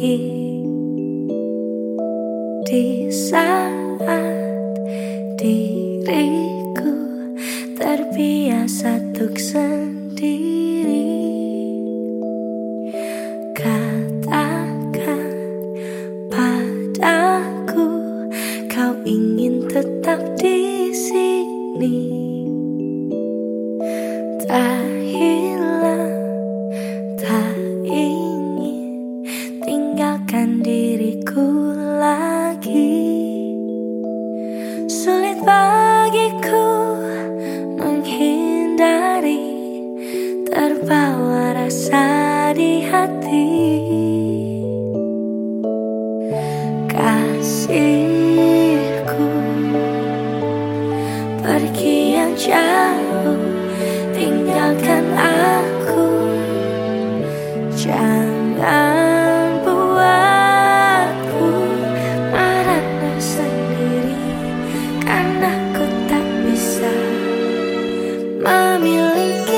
lagi di saat diriku terbiasa untuk sendiri. Katakan padaku, kau ingin tetap di sini. Tak Sulit bagiku menghindari terbawa rasa di hati. Thank you.